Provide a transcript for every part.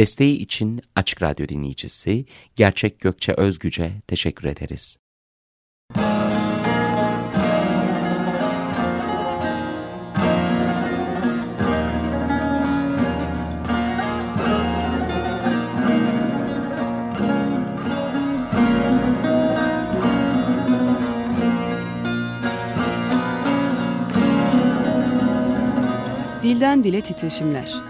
Desteği için Açık Radyo dinleyicisi Gerçek Gökçe Özgüce teşekkür ederiz. Dilden Dile Titreşimler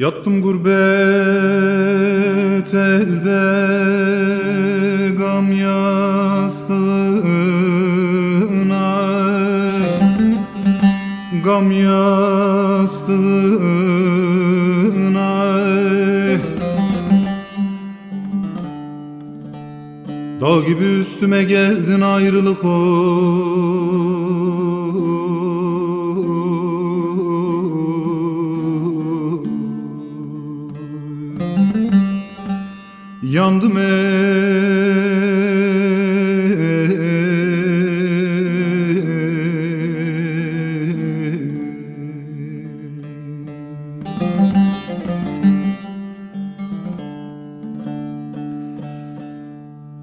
Yattım gurbet elde gam yastığına. Gam yastığına. Dağ gibi üstüme geldin ayrılık o Yandım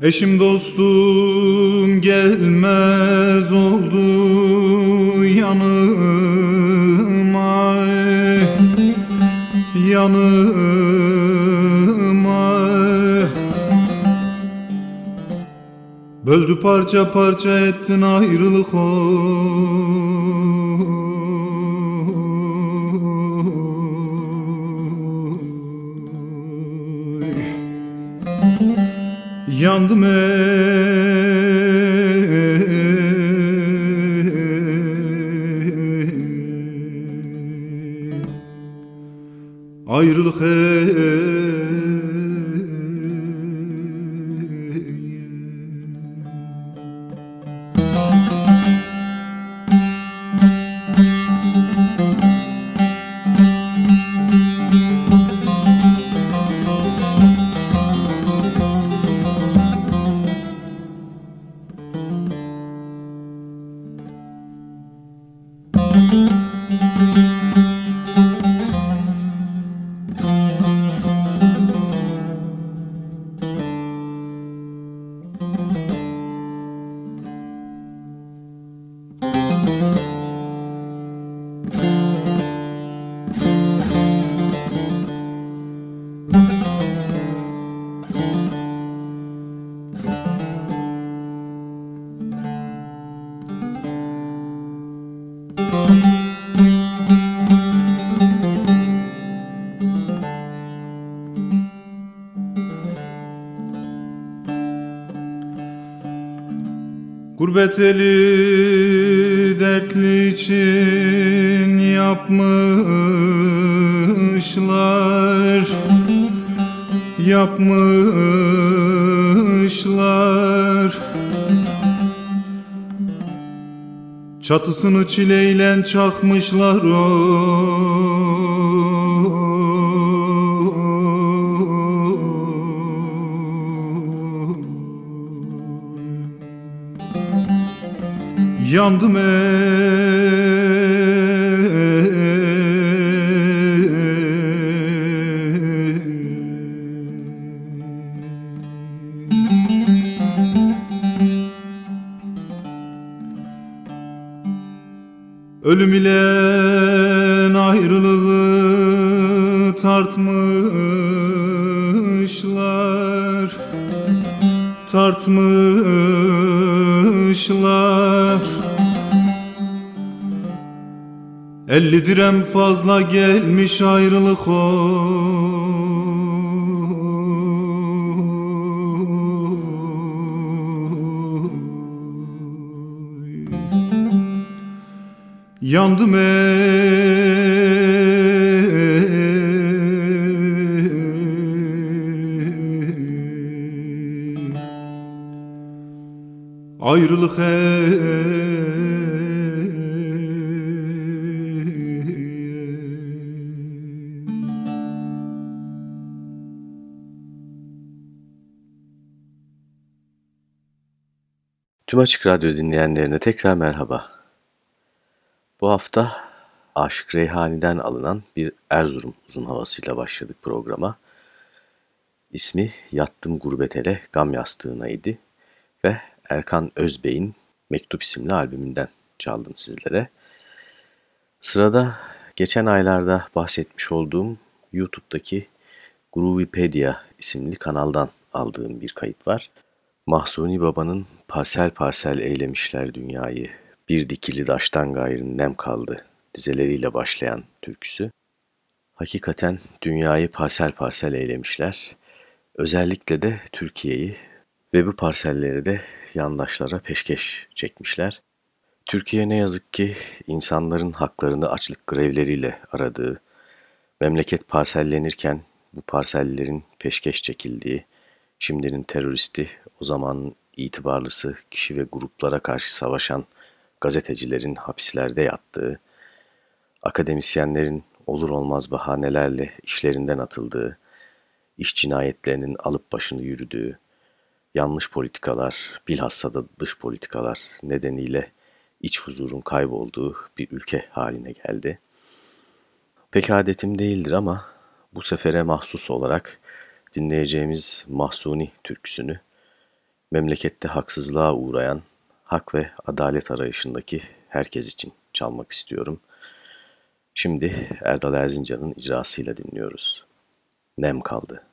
Eşim dostum gelmez oldu yanıma. Yanıma Böldü parça parça ettin ayrılık oy Yandım ey Ayrılık ey Gurbet eli dertli için yapmışlar. Yapmışlar. Çatısını çileyle çakmışlar. o yandım ey Ölüm ile ayrılığı tartmışlar. Tartmışlar Elli direm fazla gelmiş ayrılık o Yandım ey Ayrılık Tüm Açık Radyo dinleyenlerine tekrar merhaba. Bu hafta Aşık Reyhani'den alınan bir Erzurum uzun havasıyla başladık programa. İsmi Yattım Gurbet Ele Gam Yastığına idi ve Erkan Özbey'in Mektup isimli albümünden çaldım sizlere. Sırada geçen aylarda bahsetmiş olduğum YouTube'daki Groovipedia isimli kanaldan aldığım bir kayıt var. Mahsuni Baba'nın parsel parsel eylemişler dünyayı, bir dikili daştan gayrı nem kaldı dizeleriyle başlayan türküsü. Hakikaten dünyayı parsel parsel eylemişler. Özellikle de Türkiye'yi ve bu parselleri de yandaşlara peşkeş çekmişler. Türkiye ne yazık ki insanların haklarını açlık grevleriyle aradığı, memleket parsellenirken bu parsellerin peşkeş çekildiği, şimdinin teröristi, o zamanın itibarlısı kişi ve gruplara karşı savaşan gazetecilerin hapislerde yattığı, akademisyenlerin olur olmaz bahanelerle işlerinden atıldığı, iş cinayetlerinin alıp başını yürüdüğü, yanlış politikalar, bilhassa da dış politikalar nedeniyle iç huzurun kaybolduğu bir ülke haline geldi. Pek adetim değildir ama bu sefere mahsus olarak dinleyeceğimiz Mahsuni türküsünü memlekette haksızlığa uğrayan hak ve adalet arayışındaki herkes için çalmak istiyorum. Şimdi Erdal Erzincan'ın icrasıyla dinliyoruz. Nem kaldı.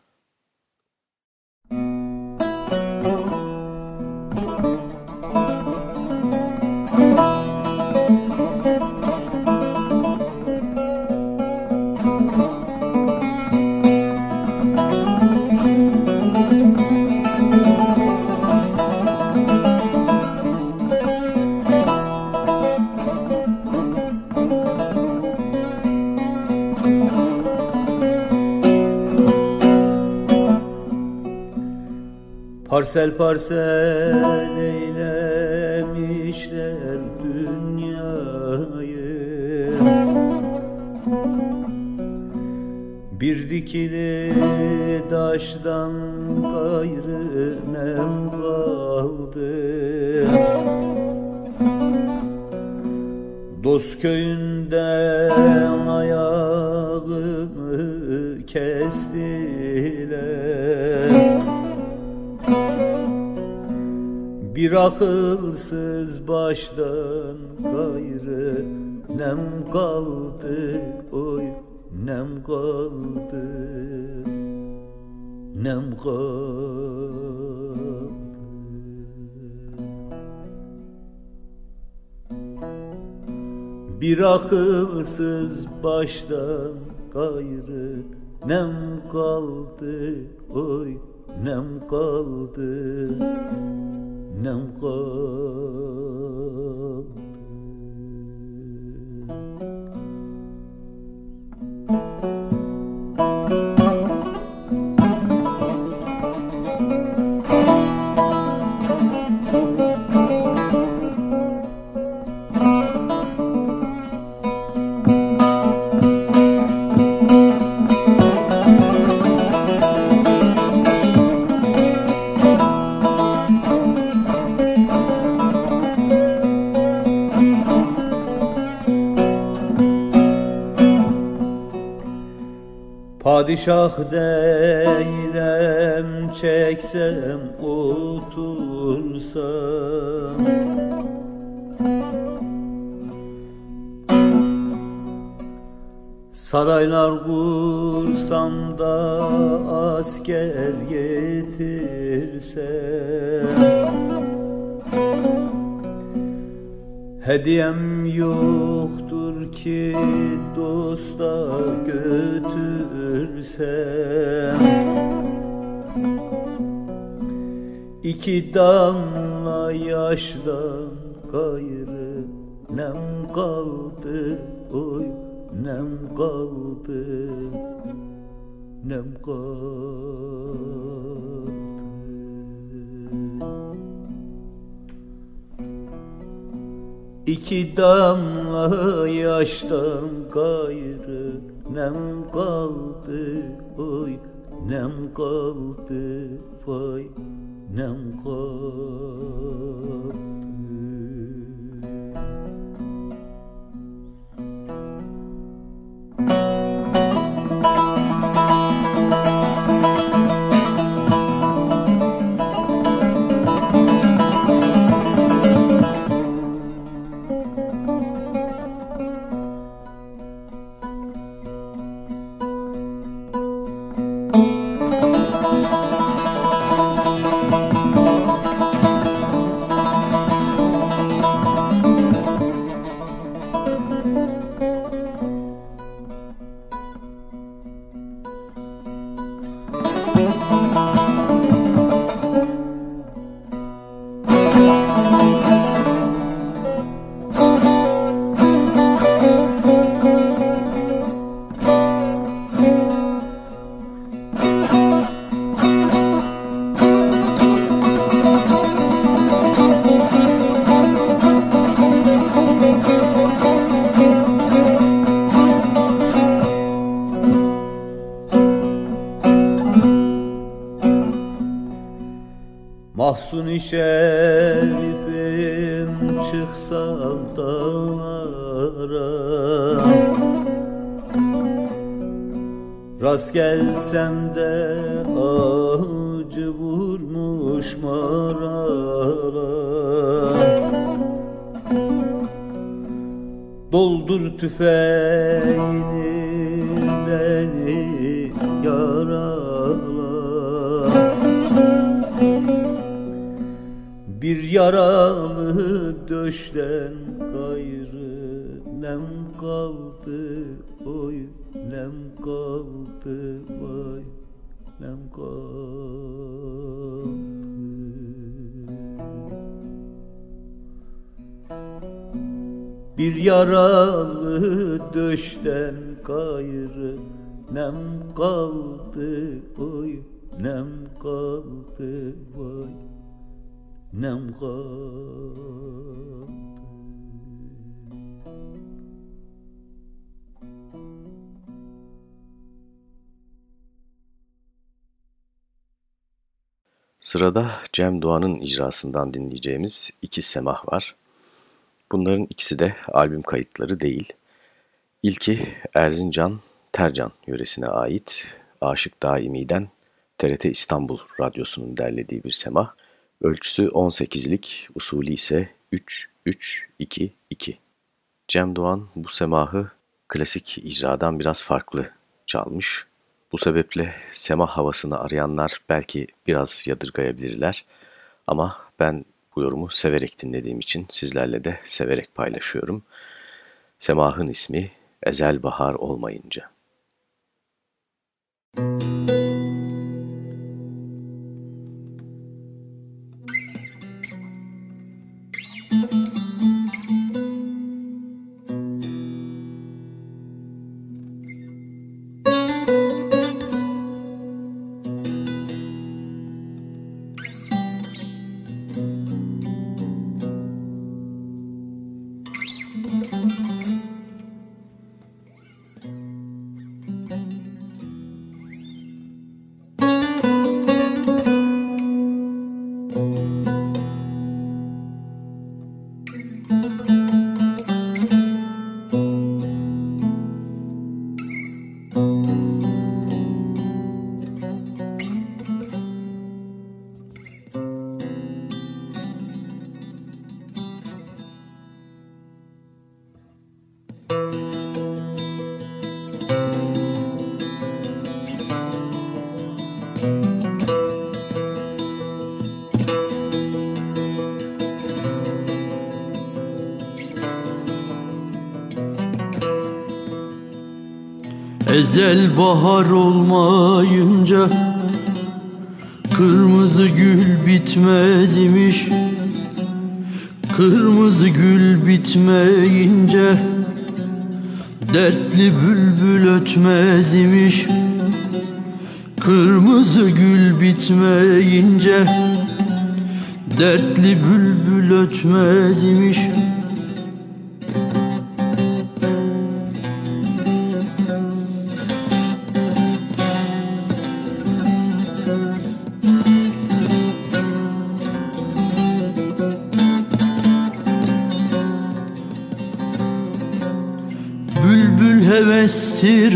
Parsel parsel eylemişler dünyayı. Bir dikili taştan gayrı nem kaldı. Dost köyünden ayağımı kestiler Bir akılsız baştan gayrı nem kaldı oy nem kaldı nem kaldı. Bir akılsız baştan gayrı nem kaldı oy nem kaldı nem kaldı Padişah değilim çeksem otursam. Saraylar kursam da asker getirsem. Hediyem yoktur ki dosta götürsem İki damla yaştan gayrı nem kaldı. Oy nem kaldı nem kaldı. İki damla yaştan gayrı nem kaldı oy. Nem kaldı vay. Nem kaldı Mahsuni şerifim çıksam dağlara. Rast gelsem de acı vurmuş maralar Doldur tüfeğini Bir yaralı döşten gayrı nem kaldı oy nem kaldı vay nem kaldı. Bir yaralı döşten gayrı nem kaldı oy nem kaldı vay nem kaldı Sırada Cem Doğan'ın icrasından dinleyeceğimiz iki semah var. Bunların ikisi de albüm kayıtları değil. İlki Erzincan, Tercan yöresine ait Aşık Daimi'den TRT İstanbul Radyosu'nun derlediği bir semah. Ölçüsü 18'lik, usulü ise 3-3-2-2. Cem Doğan bu semahı klasik icradan biraz farklı çalmış. Bu sebeple semah havasını arayanlar belki biraz yadırgayabilirler. Ama ben bu yorumu severek dinlediğim için sizlerle de severek paylaşıyorum. Semahın ismi Ezel Bahar Olmayınca. Müzik bahar olmayınca Kırmızı gül bitmez imiş. Kırmızı gül bitmeyince Dertli bülbül ötmez imiş. Kırmızı gül bitmeyince Dertli bülbül ötmez imiş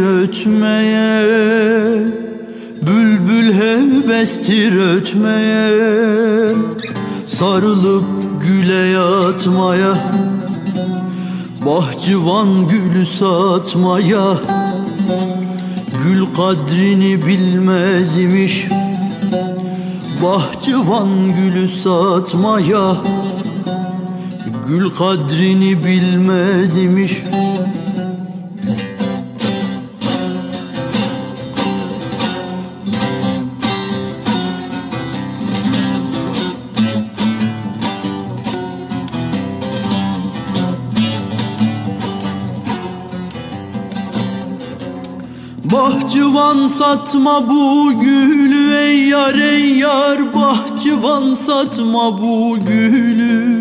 ötmeye Bülbül hevestir ötmeye. Sarılıp güle yatmaya Bahçıvan gülü satmaya. Gül kadrini bilmez imiş Bahçıvan gülü satmaya. Gül kadrini bilmez imiş Bahçıvan satma bu gülü ey yar ey yar. Bahçıvan satma bu gülü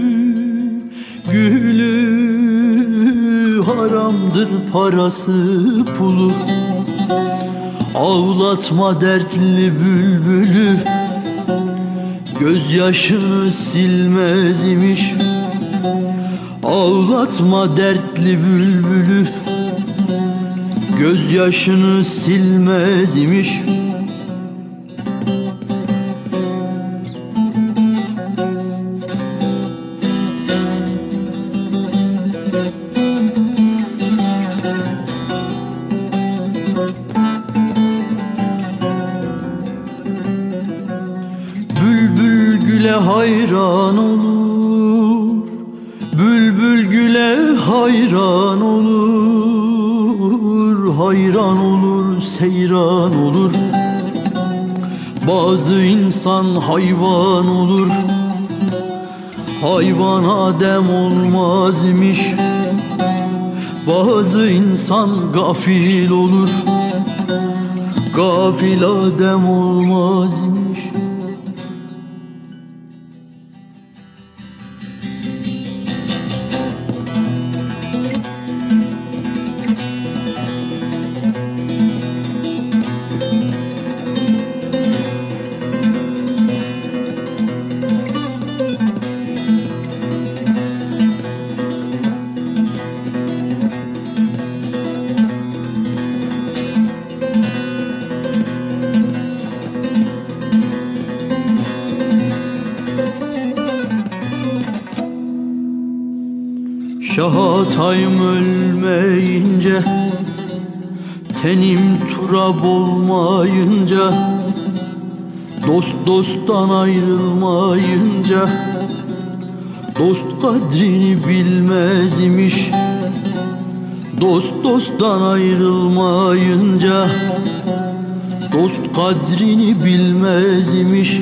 Gülü. Haramdır parası pulu. Ağlatma dertli bülbülü. Gözyaşını silmez imiş. Ağlatma dertli bülbülü Gözyaşını silmez insan hayvan olur. Hayvan adem olmaz imiş. Bazı insan gafil olur. Gafil adem olmaz imiş turab olmayınca Dost dosttan ayrılmayınca Dost kadrini bilmez imiş. Dost dosttan ayrılmayınca Dost kadrini bilmez imiş.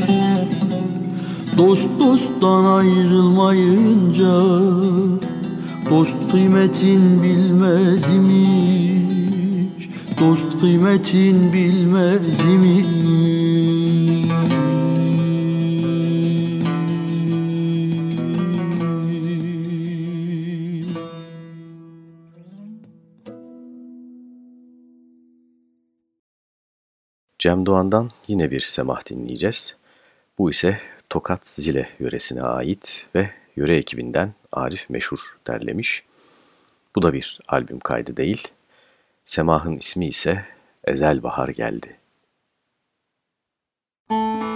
Dost dosttan ayrılmayınca Dost kıymetin bilmez imiş Dost kıymetin bilmez imiş Cem Doğan'dan yine bir semah dinleyeceğiz. Bu ise Tokat Zile yöresine ait ve yöre ekibinden Arif Meşhur derlemiş. Bu da bir albüm kaydı değil. Semah'ın ismi ise Ezel Bahar Geldi. Müzik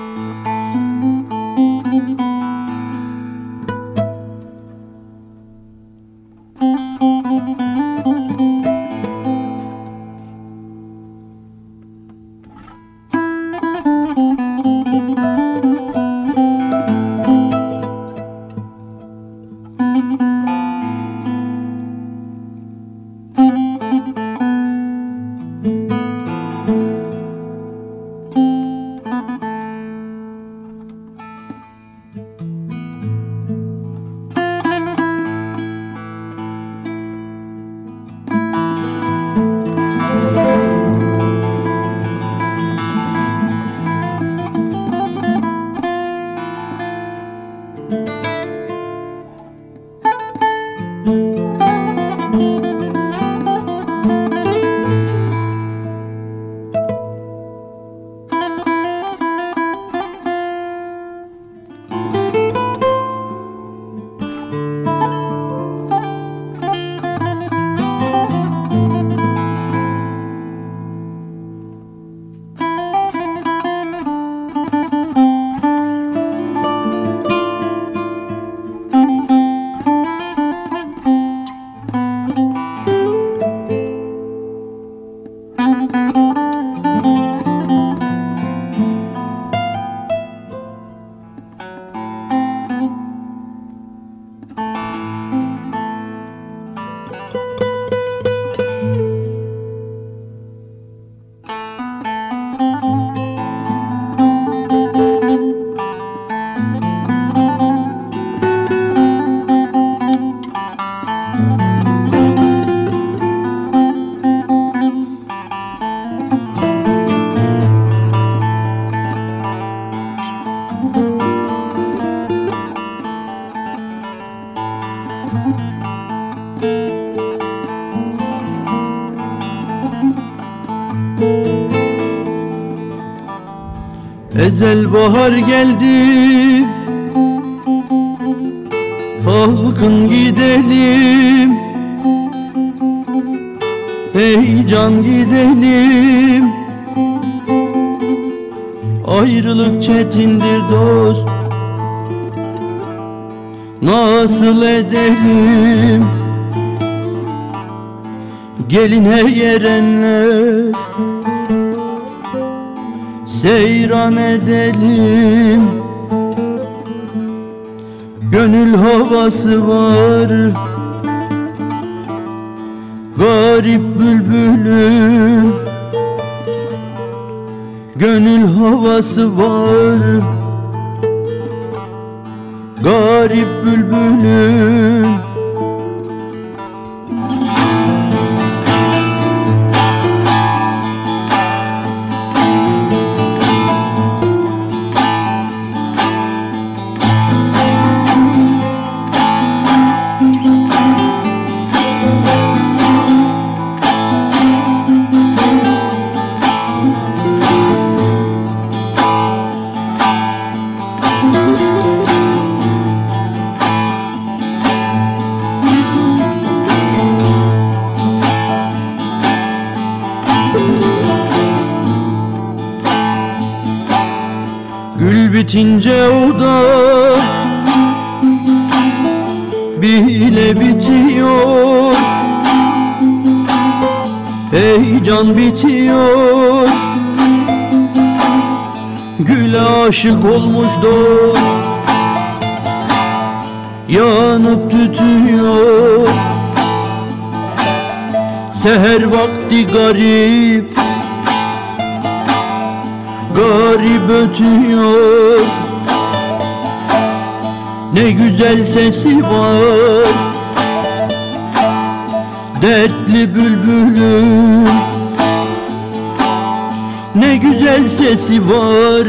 Ezel bahar geldi. Kalkın gidelim. Ey can gidelim. Ayrılık çetindir dost. Nasıl edelim? Gelin hey erenler seyran edelim. Gönül havası var. Garip bülbülün. Gönül havası var. Garip bülbülün Heyecan bitiyor. Güle aşık olmuş Yanıp tütüyor. Seher vakti garip garip ötüyor. Ne güzel sesi var Dertli bülbülüm Ne güzel sesi var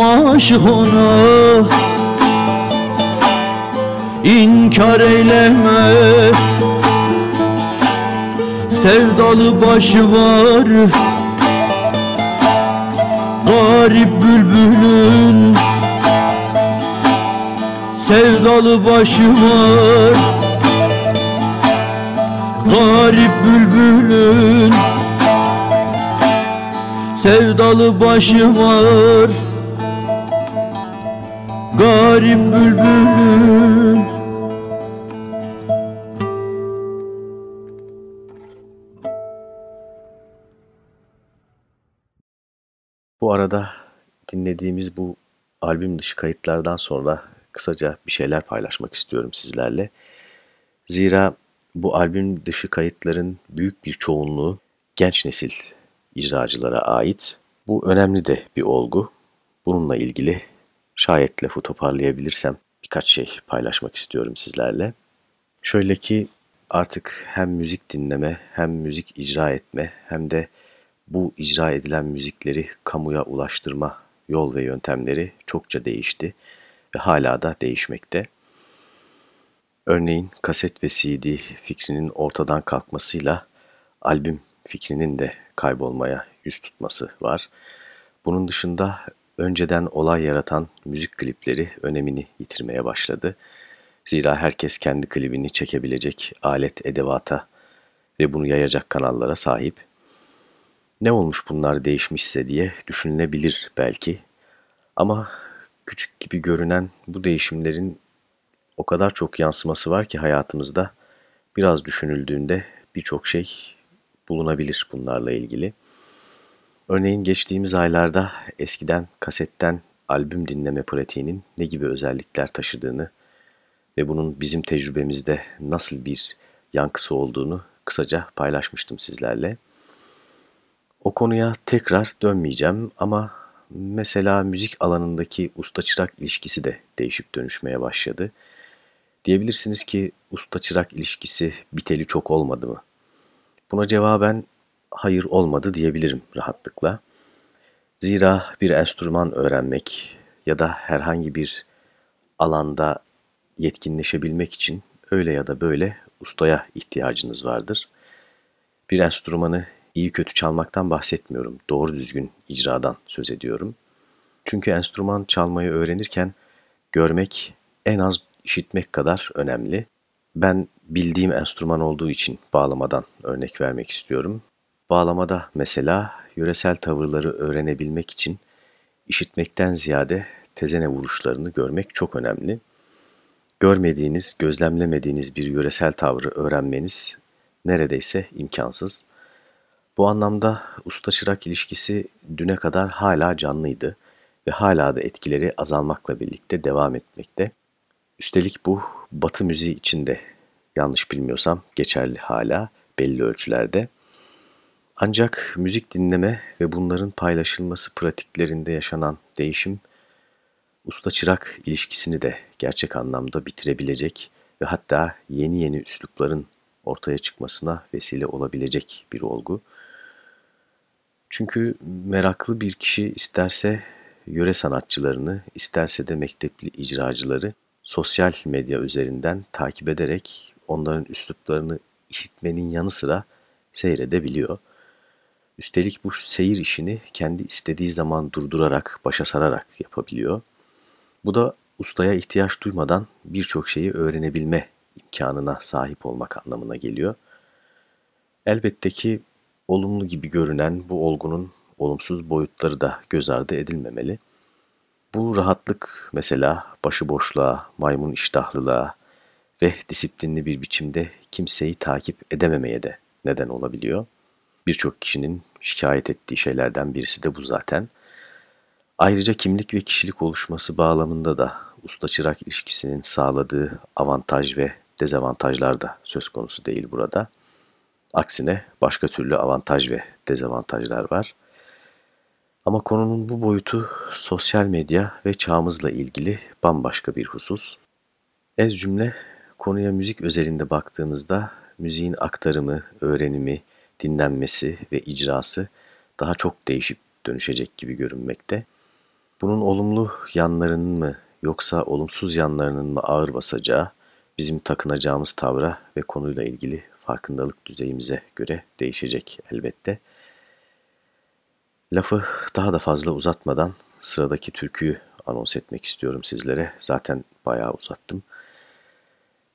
Alim aşık ona İnkar eyleme. Sevdalı başı var. Garip bülbülün. Sevdalı başı var. Garip bülbülün. Sevdalı başı var Garip bülbülün Bu arada dinlediğimiz bu albüm dışı kayıtlardan sonra kısaca bir şeyler paylaşmak istiyorum sizlerle. Zira bu albüm dışı kayıtların büyük bir çoğunluğu genç nesil icracılara ait. Bu önemli de bir olgu. Bununla ilgili şayet lafı toparlayabilirsem birkaç şey paylaşmak istiyorum sizlerle. Şöyle ki artık hem müzik dinleme hem müzik icra etme hem de bu icra edilen müzikleri kamuya ulaştırma yol ve yöntemleri çokça değişti ve hala da değişmekte. Örneğin kaset ve CD fikrinin ortadan kalkmasıyla albüm fikrinin de kaybolmaya yüz tutması var. Bunun dışında önceden olay yaratan müzik klipleri önemini yitirmeye başladı. Zira herkes kendi klibini çekebilecek alet edevata ve bunu yayacak kanallara sahip. Ne olmuş bunlar değişmişse diye düşünülebilir belki. Ama küçük gibi görünen bu değişimlerin o kadar çok yansıması var ki hayatımızda biraz düşünüldüğünde birçok şey bulunabilir bunlarla ilgili. Örneğin geçtiğimiz aylarda eskiden kasetten albüm dinleme pratiğinin ne gibi özellikler taşıdığını ve bunun bizim tecrübemizde nasıl bir yankısı olduğunu kısaca paylaşmıştım sizlerle. O konuya tekrar dönmeyeceğim ama mesela müzik alanındaki usta-çırak ilişkisi de değişip dönüşmeye başladı. Diyebilirsiniz ki usta-çırak ilişkisi biteli çok olmadı mı? Buna cevaben hayır olmadı diyebilirim rahatlıkla. Zira bir enstrüman öğrenmek ya da herhangi bir alanda yetkinleşebilmek için öyle ya da böyle ustaya ihtiyacınız vardır. Bir enstrümanı iyi kötü çalmaktan bahsetmiyorum. Doğru düzgün icradan söz ediyorum. Çünkü enstrüman çalmayı öğrenirken görmek en az işitmek kadar önemli. Ben bildiğim enstrüman olduğu için bağlamadan örnek vermek istiyorum. Bağlamada mesela yöresel tavırları öğrenebilmek için işitmekten ziyade tezene vuruşlarını görmek çok önemli. Görmediğiniz, gözlemlemediğiniz bir yöresel tavrı öğrenmeniz neredeyse imkansız. Bu anlamda usta-çırak ilişkisi düne kadar hala canlıydı ve hala da etkileri azalmakla birlikte devam etmekte. Üstelik bu batı müziği içinde yanlış bilmiyorsam geçerli hala belli ölçülerde. Ancak müzik dinleme ve bunların paylaşılması pratiklerinde yaşanan değişim usta-çırak ilişkisini de gerçek anlamda bitirebilecek ve hatta yeni yeni üslupların ortaya çıkmasına vesile olabilecek bir olgu. Çünkü meraklı bir kişi isterse yöre sanatçılarını, isterse de mektepli icracıları sosyal medya üzerinden takip ederek onların üsluplarını işitmenin yanı sıra seyredebiliyor. Üstelik bu seyir işini kendi istediği zaman durdurarak, başa sararak yapabiliyor. Bu da ustaya ihtiyaç duymadan birçok şeyi öğrenebilme imkanına sahip olmak anlamına geliyor. Elbette ki olumlu gibi görünen bu olgunun olumsuz boyutları da göz ardı edilmemeli. Bu rahatlık mesela başıboşluğa, maymun iştahlılığa ve disiplinli bir biçimde kimseyi takip edememeye de neden olabiliyor. Birçok kişinin şikayet ettiği şeylerden birisi de bu zaten. Ayrıca kimlik ve kişilik oluşması bağlamında da usta-çırak ilişkisinin sağladığı avantaj ve dezavantajlar da söz konusu değil burada. Aksine başka türlü avantaj ve dezavantajlar var. Ama konunun bu boyutu sosyal medya ve çağımızla ilgili bambaşka bir husus. Ez cümle konuya müzik özelinde baktığımızda müziğin aktarımı, öğrenimi, dinlenmesi ve icrası daha çok değişip dönüşecek gibi görünmekte. Bunun olumlu yanlarının mı yoksa olumsuz yanlarının mı ağır basacağı bizim takınacağımız tavra ve konuyla ilgili farkındalık düzeyimize göre değişecek elbette. Lafı daha da fazla uzatmadan sıradaki türküyü anons etmek istiyorum sizlere. Zaten bayağı uzattım.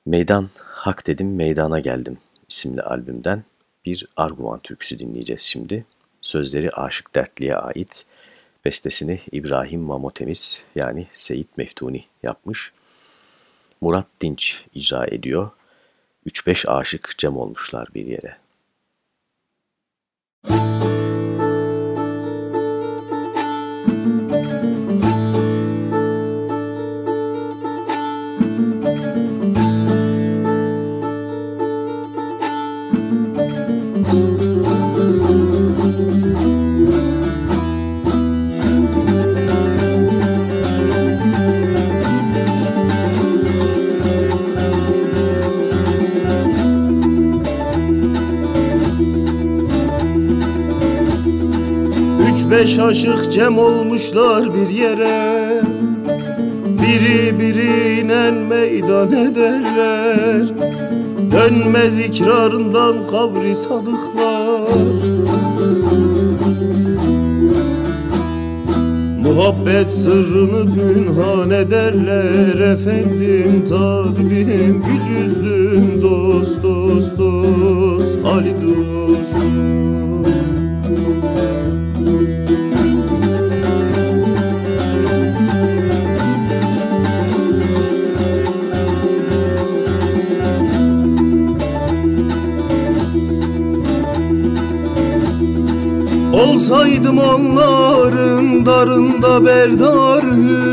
Meydan Hak Dedim Meydana Geldim isimli albümden bir Arguvan türküsü dinleyeceğiz şimdi. Sözleri Aşık Dertli'ye ait. Bestesini İbrahim Mamotemiz yani Seyit Meftuni yapmış. Murat Dinç icra ediyor. 3-5 aşık cem olmuşlar bir yere. Üç beş aşık cem olmuşlar bir yere. Biri birine meydan ederler. Dönmez ikrarından kabri sadıklar. Muhabbet sırrını pünhan ederler Efendim tabibim gül yüzlüm dost dost dost. Ali dostum Olsaydım onların darında berdar hü,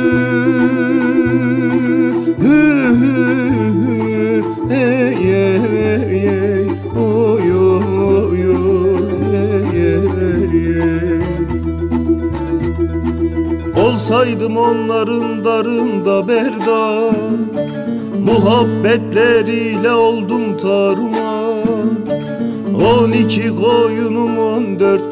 hü, ey, ey, ey, oy, oy, oy, ey, ey, ey. Olsaydım onların darında berdar Muhabbetleriyle oldum taruma On iki koyunum on dört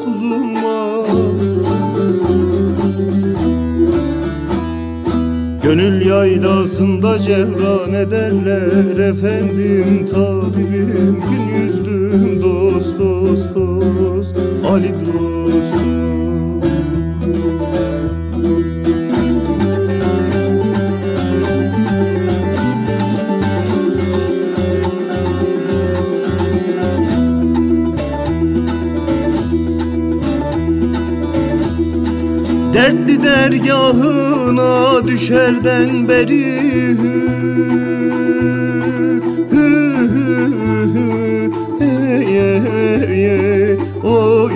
yaylasında cevran ederler efendim. Tabibim Gün yüzlüm dost dost dost. Ali dostum düşerden beri oy.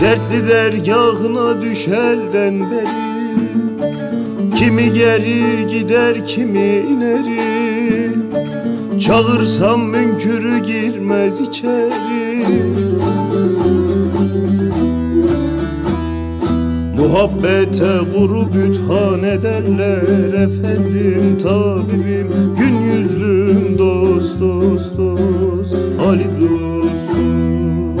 Dertli dergahına düşerden beri Kimi geri gider kimi ineri Çağırsam münkürü girmez içeri Muhabbete guru büthan ederler efendim tabibim Gün yüzlüm dost dost dost Ali dostum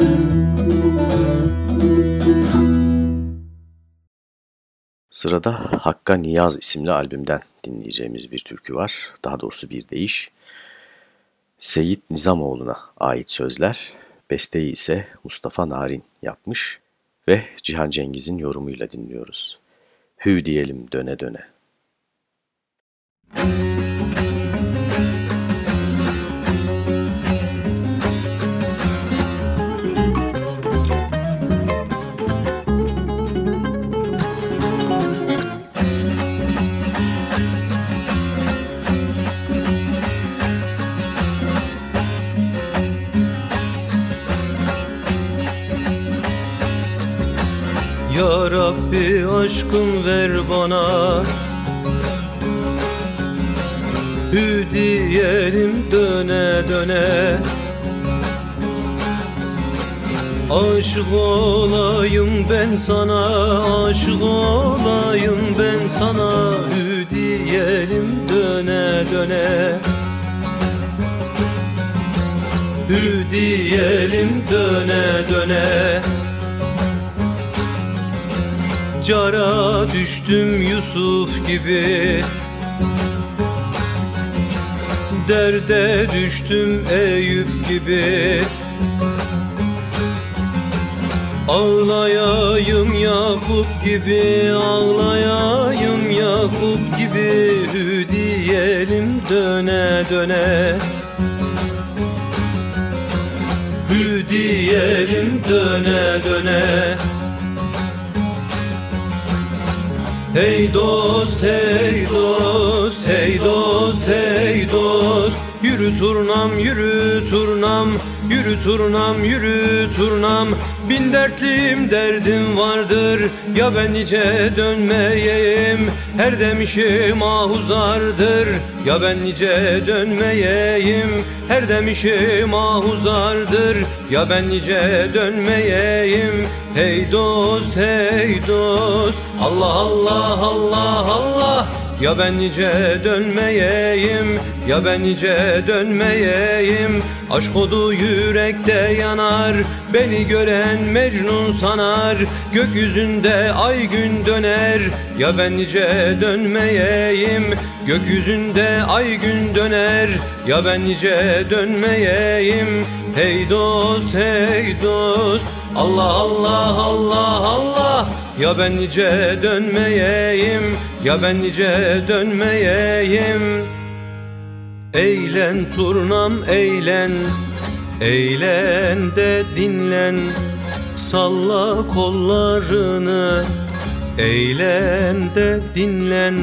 Sırada Hakka Niyaz isimli albümden dinleyeceğimiz bir türkü var. Daha doğrusu bir deyiş. Seyit Nizamoğlu'na ait sözler, besteyi ise Mustafa Narin yapmış ve Cihan Cengiz'in yorumuyla dinliyoruz. Hü diyelim döne döne. Ya Rabbi aşkın ver bana. Hü diyelim döne döne. Aşık olayım ben sana Aşık olayım ben sana. Hü diyelim döne döne. Hü diyelim döne döne Cara düştüm Yusuf gibi. Derde düştüm Eyüp gibi. Ağlayayım Yakup gibi Ağlayayım Yakup gibi. Hü diyelim döne döne. Hü diyelim döne döne Hey dost, hey dost, hey dost, hey dost. Yürü turnam, yürü turnam, yürü turnam, yürü turnam. Bin dertlim derdim vardır, ya ben nice dönmeyeyim. Her demişim ahuzardır, ya ben nice dönmeyeyim. Her demişim ahuzardır, ya ben nice dönmeyeyim. Hey dost, hey dost, Allah Allah Allah Allah. Ya ben nice dönmeyeyim Ya ben nice dönmeyeyim. Aşk odu yürekte yanar Beni gören Mecnun sanar. Gökyüzünde ay gün döner Ya ben nice dönmeyeyim. Gökyüzünde ay gün döner Ya ben nice dönmeyeyim. Hey dost hey dost Allah Allah Allah Allah Ya ben nice dönmeyeyim Ya ben nice dönmeyeyim. Eğlen turnam eğlen Eğlen de dinlen. Salla kollarını Eğlen de dinlen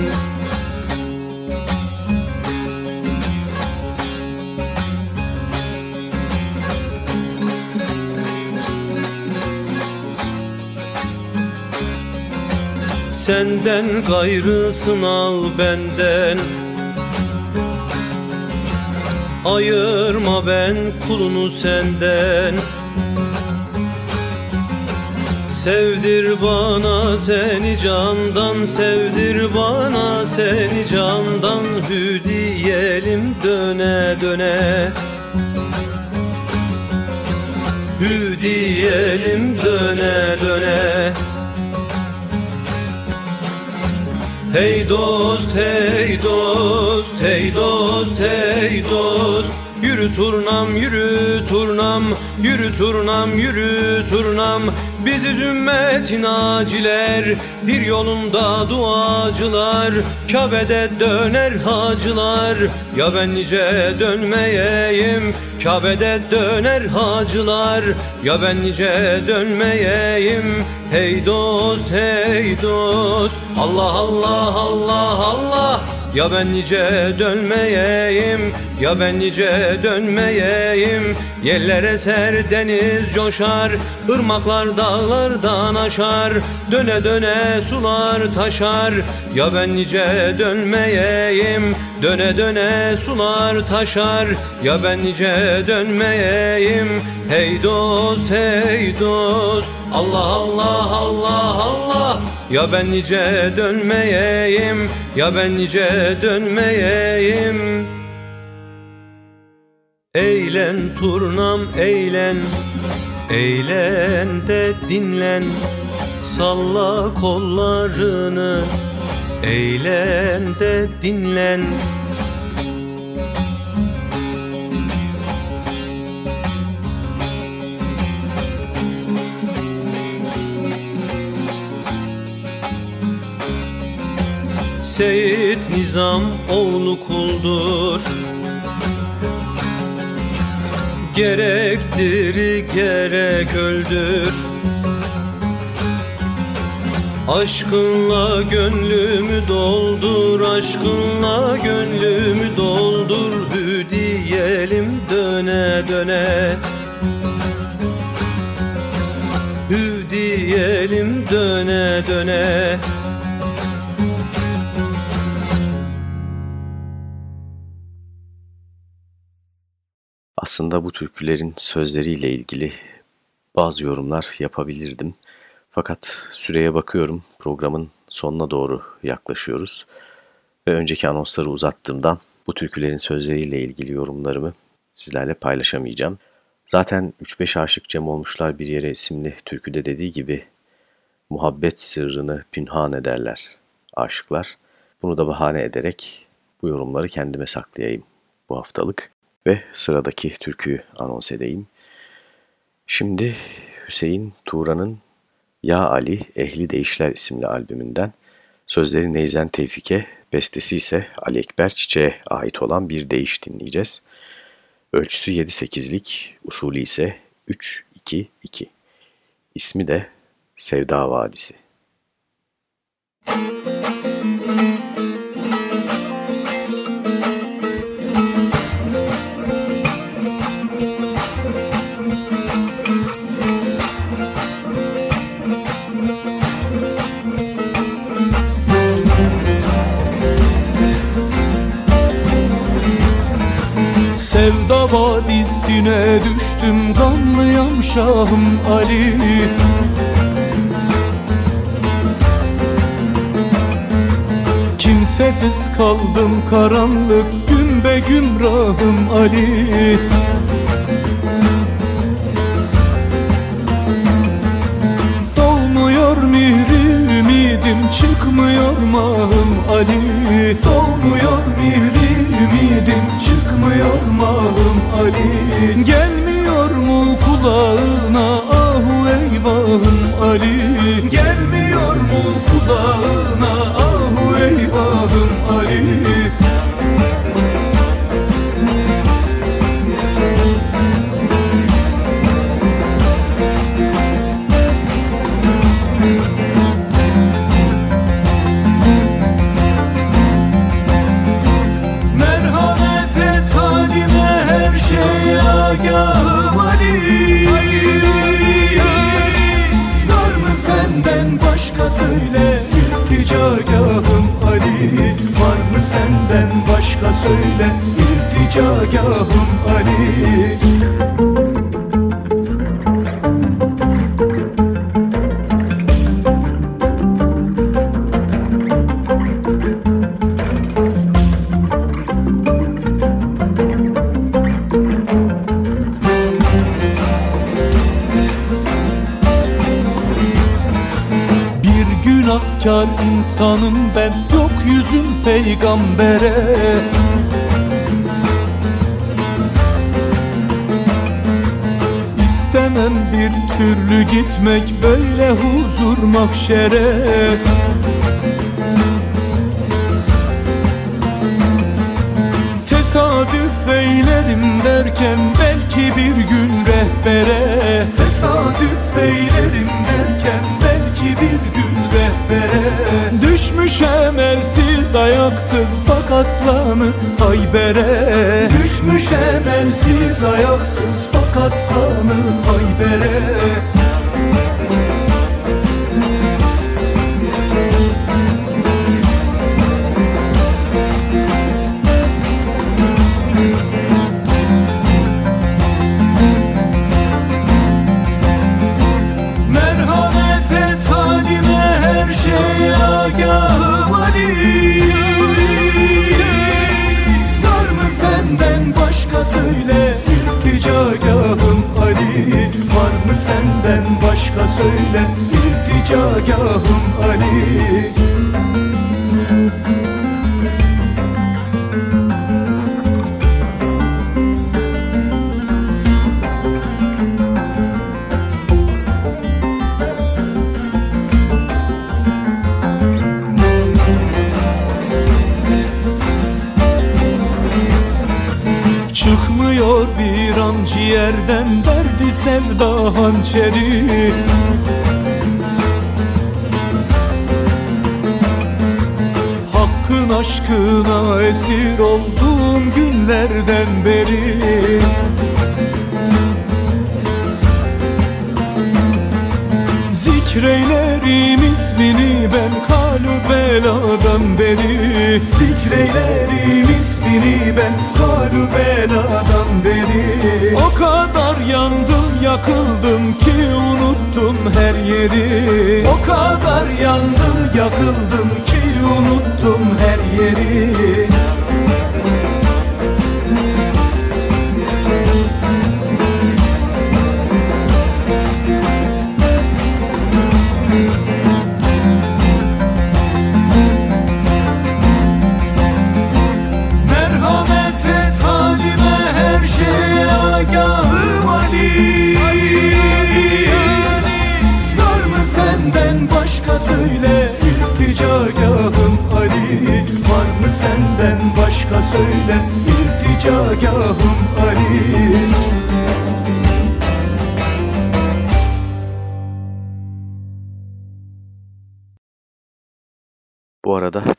Senden gayrısın al benden. Ayırma ben kulunu senden. Sevdir bana seni candan Sevdir bana seni candan. Hü diyelim döne döne. Hü diyelim döne döne Hey dost, hey dost, hey dost, hey dost. Yürü turnam, yürü turnam, yürü turnam, yürü turnam Bizi ümmetin aciler, bir yolunda duacılar. Kabe'de döner hacılar, ya ben nice dönmeyeyim? Kabe'de döner hacılar, ya ben nice dönmeyeyim? Hey dost, hey dost, Allah Allah Allah Allah ya ben nice dönmeyeyim Ya ben nice dönmeyeyim. Yerlere ser deniz coşar Irmaklar dağlardan aşar. Döne döne sular taşar. Ya ben nice dönmeyeyim Döne döne sular taşar Ya ben nice dönmeyeyim? Hey dost hey dost Allah Allah Allah Allah. Ya ben nice dönmeyeyim Ya ben nice dönmeyeyim? Eğlen turnam eğlen Eğlen de dinlen. Salla kollarını Eğlen de dinlen Seyit Nizam oğlu kuldur. Gerektir gerek öldür. Aşkınla gönlümü doldur Aşkınla gönlümü doldur. Hü diyelim döne döne. Hü diyelim döne döne Aslında bu türkülerin sözleriyle ilgili bazı yorumlar yapabilirdim. Fakat süreye bakıyorum programın sonuna doğru yaklaşıyoruz. Ve önceki anonsları uzattığımdan bu türkülerin sözleriyle ilgili yorumlarımı sizlerle paylaşamayacağım. Zaten 3-5 aşık cem olmuşlar bir yere isimli türküde dediği gibi muhabbet sırrını pünhan ederler aşıklar. Bunu da bahane ederek bu yorumları kendime saklayayım bu haftalık ve sıradaki türküyü anons edeyim. Şimdi Hüseyin Turan'ın Ya Ali Ehli Değişler isimli albümünden sözleri Neyzen Tevfik'e, bestesi ise Ali Ekber Çiçek'e ait olan bir değiş dinleyeceğiz. Ölçüsü 7-8'lik, usulü ise 3-2-2. İsmi de Sevda Vadisi. Müzik Sevda vadisine düştüm gamlıyam Şahım Ali. Kimsesiz kaldım karanlık gün be gümrahım Ali. Dolmuyor mihri ümidim çıkmıyor mahım Ali. Dolmuyor mihri ümidim çıkmıyor mahım Ali. Gelmiyor ayaksız bak aslanı haybere ilticagahım Ali. Var mı senden başka söyle ilticagahım Ali sevda hançeri. Hakkın aşkına esir olduğum günlerden beri. Zikreylerim ismini ben kalu beladan beri. Zikreylerim ismini ben kalu beladan beri. O kadar yandım yakıldım ki unuttum her yeri. O kadar yandım yakıldım ki unuttum her yeri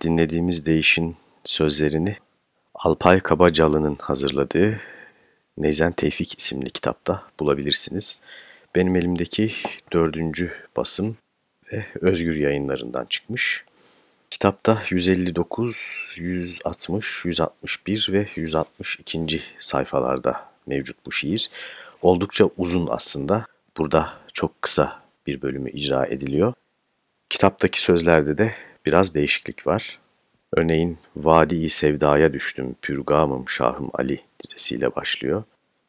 dinlediğimiz değişin sözlerini Alpay Kabacalı'nın hazırladığı Neyzen Tevfik isimli kitapta bulabilirsiniz. Benim elimdeki dördüncü basım ve Özgür yayınlarından çıkmış. Kitapta 159, 160, 161 ve 162. sayfalarda mevcut bu şiir. Oldukça uzun aslında. Burada çok kısa bir bölümü icra ediliyor. Kitaptaki sözlerde de biraz değişiklik var. Örneğin Vadi-i Sevda'ya düştüm, pürgamım Şahım Ali dizesiyle başlıyor.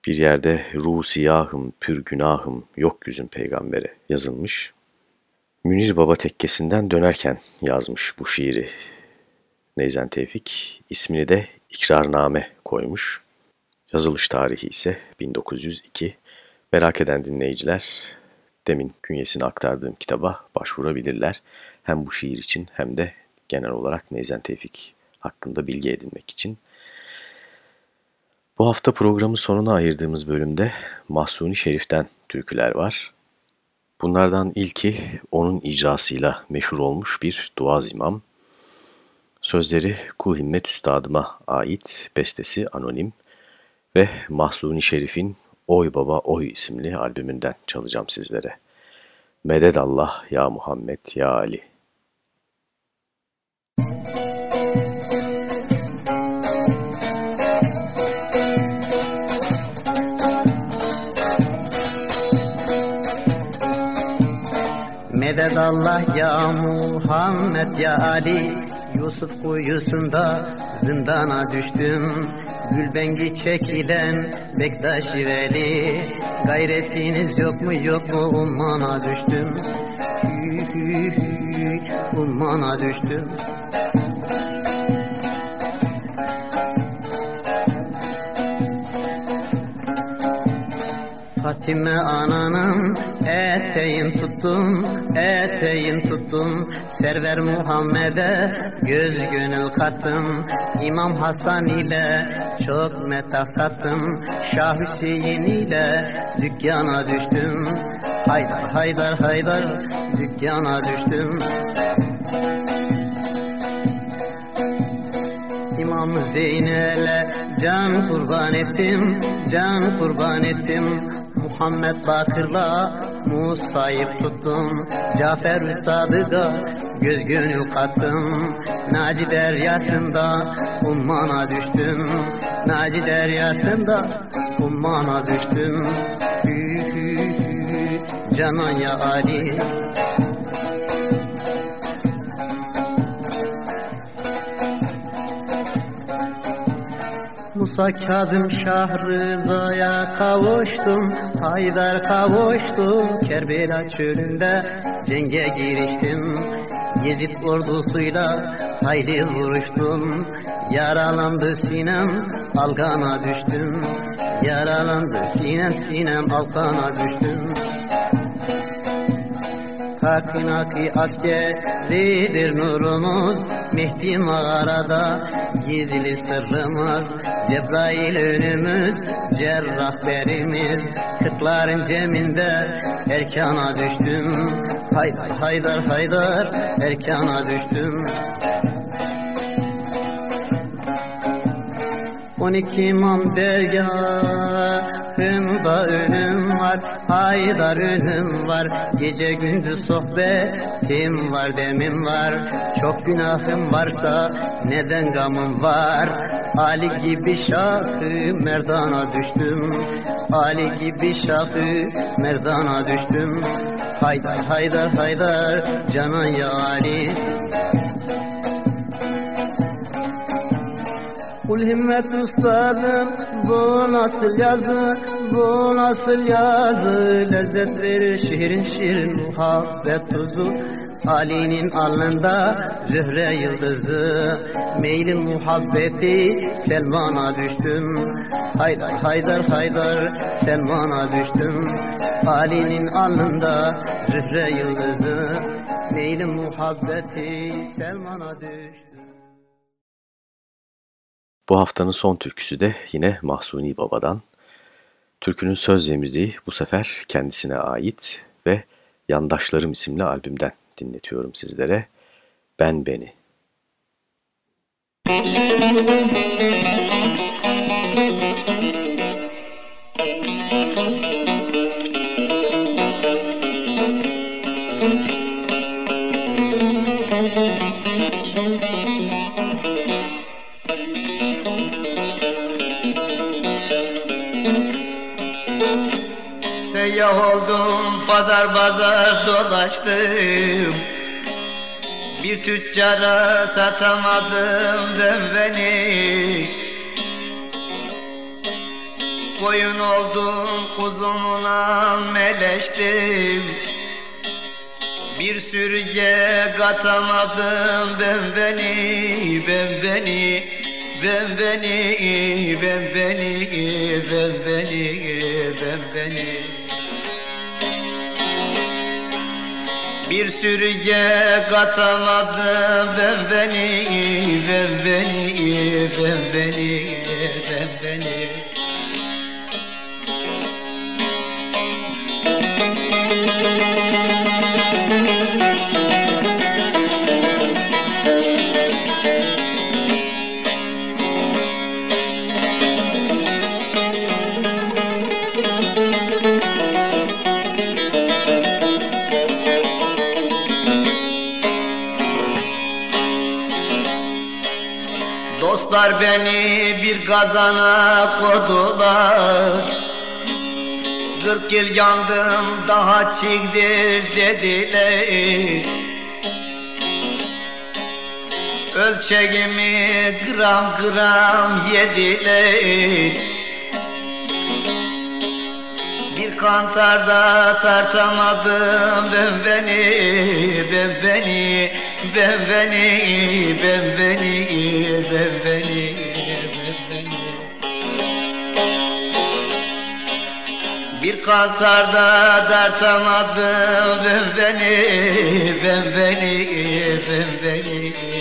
Bir yerde ruh siyahım, pür günahım, yok yüzüm peygambere yazılmış. Münir Baba tekkesinden dönerken yazmış bu şiiri Neyzen Tevfik. ismini de İkrarname koymuş. Yazılış tarihi ise 1902. Merak eden dinleyiciler demin künyesini aktardığım kitaba başvurabilirler. Hem bu şiir için hem de genel olarak Neyzen Tevfik hakkında bilgi edinmek için. Bu hafta programı sonuna ayırdığımız bölümde Mahsuni Şerif'ten türküler var. Bunlardan ilki onun icrasıyla meşhur olmuş bir duaz imam. Sözleri Kul Himmet Üstadıma ait, bestesi anonim ve Mahsuni Şerif'in Oy Baba Oy isimli albümünden çalacağım sizlere. Meded Allah ya Muhammed ya Ali. Meded Allah ya Muhammed ya Ali. Yusuf kuyusunda zindana düştüm. Gülbengi çekilen Bektaş Veli Gayretiniz yok mu yok mu? Ummana düştüm. Ummana düştüm. Fatime ananın eteğin tuttum, eteğin tuttum. Server Muhammed'e göz gönül kattım. İmam Hasan ile çok meta sattım. Şah Hüseyin ile dükkana düştüm. Haydar haydar haydar dükkana düştüm. İmam Zeynel'e can kurban ettim, can kurban ettim. Muhammed Bakır'la Musa'yı tuttum Cafer Sadık'a göz gönül kattım Naci deryasında ummana düştüm Naci deryasında ummana düştüm Canan ya Ali Musa Kazım Şah Rıza'ya kavuştum Haydar kavuştum. Kerbela çölünde cenge giriştim. Yezid ordusuyla hayli vuruştum. Yaralandı sinem algana düştüm. Yaralandı sinem sinem algana düştüm. Hakkın hakkı askeridir nurumuz Mehdi mağarada gizli sırrımız Cebrail önümüz cerrah berimiz Kıtların ceminde erkana düştüm. Haydar haydar haydar erkana düştüm. On iki imam dergahında önüm var Haydar önüm var. Gece gündüz sohbetim var demim var. Çok günahım varsa neden gamım var? Ali gibi şahı merdana düştüm. Ali gibi şahı merdana düştüm. Haydar haydar haydar canan ya Ali Kul himmet ustadım bu nasıl yazı bu nasıl yazı? Lezzet verir şiirin şirin muhabbet tuzu. Ali'nin alnında zühre yıldızı. Meylin muhabbeti Selman'a düştüm. Haydar haydar haydar Selman'a düştüm. Ali'nin alnında zühre yıldızı. Meylin muhabbeti Selman'a düştüm. Bu haftanın son türküsü de yine Mahsuni Baba'dan. Türkünün söz ve müziği bu sefer kendisine ait ve Yandaşlarım isimli albümden dinletiyorum sizlere. Ben Beni. Oldum pazar pazar dolaştım. Bir tüccara satamadım ben beni. Koyun oldum kuzumuna meleştim. Bir sürüye katamadım ben beni ben beni ben beni ben beni ben beni ben beni Bir sürüye katamadım ben beni ben beni ben beni ben beni Dostlar beni bir kazana kodular Kırk yıl yandım daha çıktır dediler. Ölçeğimi gram gram yediler. Bir kantarda tartamadım ben beni Ben beni ben beni ben beni ben beni ben beni. Bir kantarda dartamadım ben beni ben beni ben beni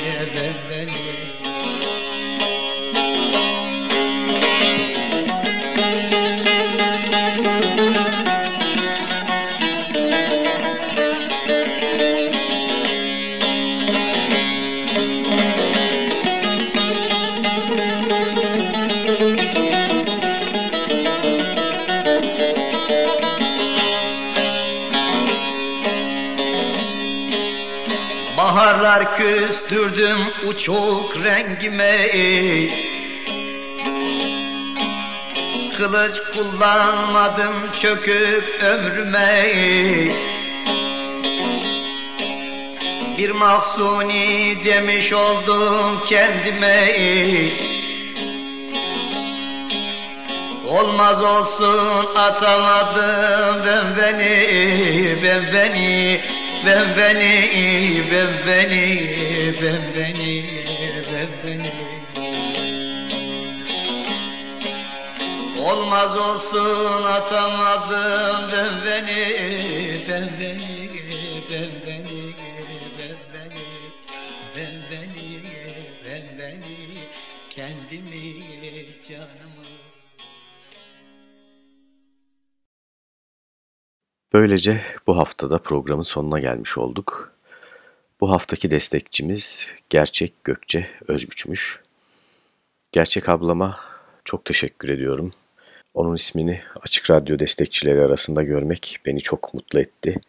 Baharlar küstürdüm uçuk rengime Kılıç kullanmadım çökük ömrüme. Bir mahsuni demiş oldum kendime. Olmaz olsun atamadım ben beni ben beni ben beni ben beni ben beni ben beni Olmaz olsun atamadım ben beni ben Böylece bu haftada programın sonuna gelmiş olduk. Bu haftaki destekçimiz Gerçek Gökçe Özgüçmüş. Gerçek ablama çok teşekkür ediyorum. Onun ismini Açık Radyo destekçileri arasında görmek beni çok mutlu etti.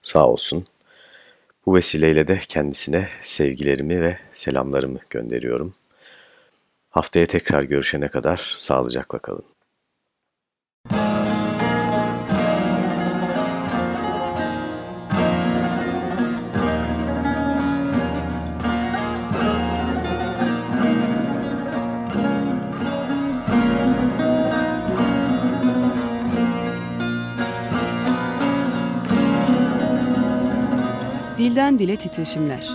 Sağ olsun. Bu vesileyle de kendisine sevgilerimi ve selamlarımı gönderiyorum. Haftaya tekrar görüşene kadar sağlıcakla kalın. Dilden dile titreşimler.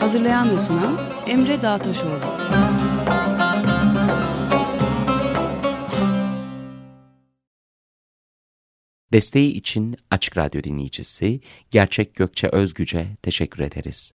Hazırlayan ve sunan Emre Dağtaşoğlu. Desteği için Açık Radyo dinleyicisi Gerçek Gökçe Özgüce teşekkür ederiz.